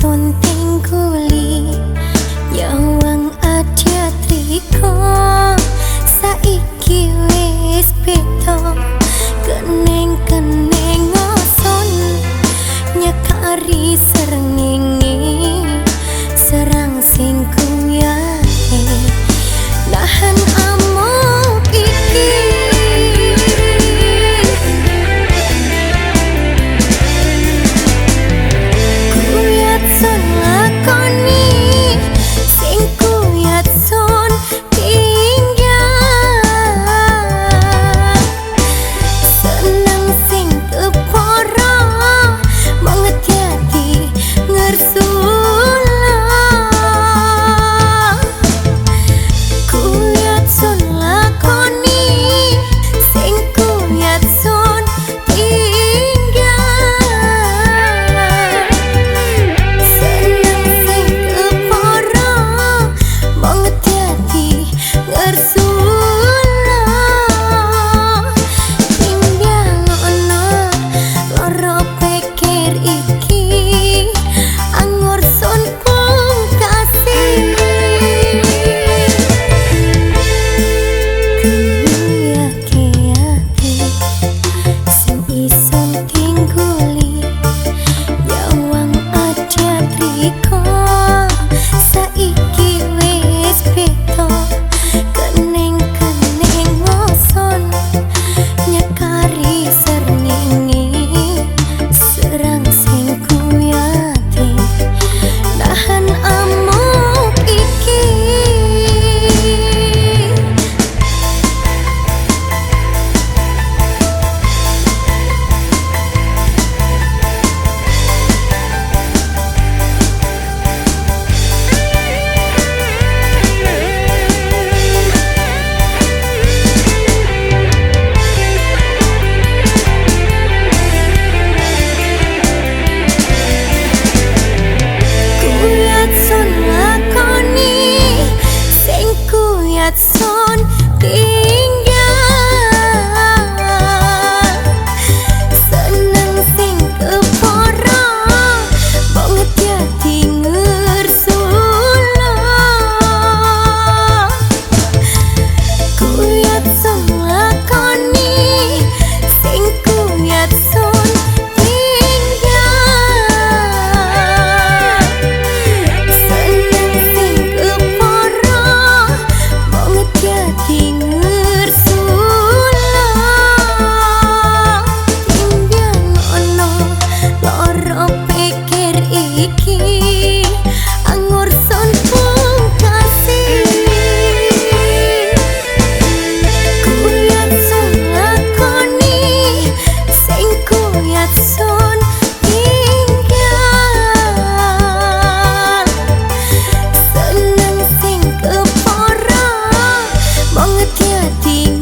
son tingguli nyawang adya triko aku 一客厅。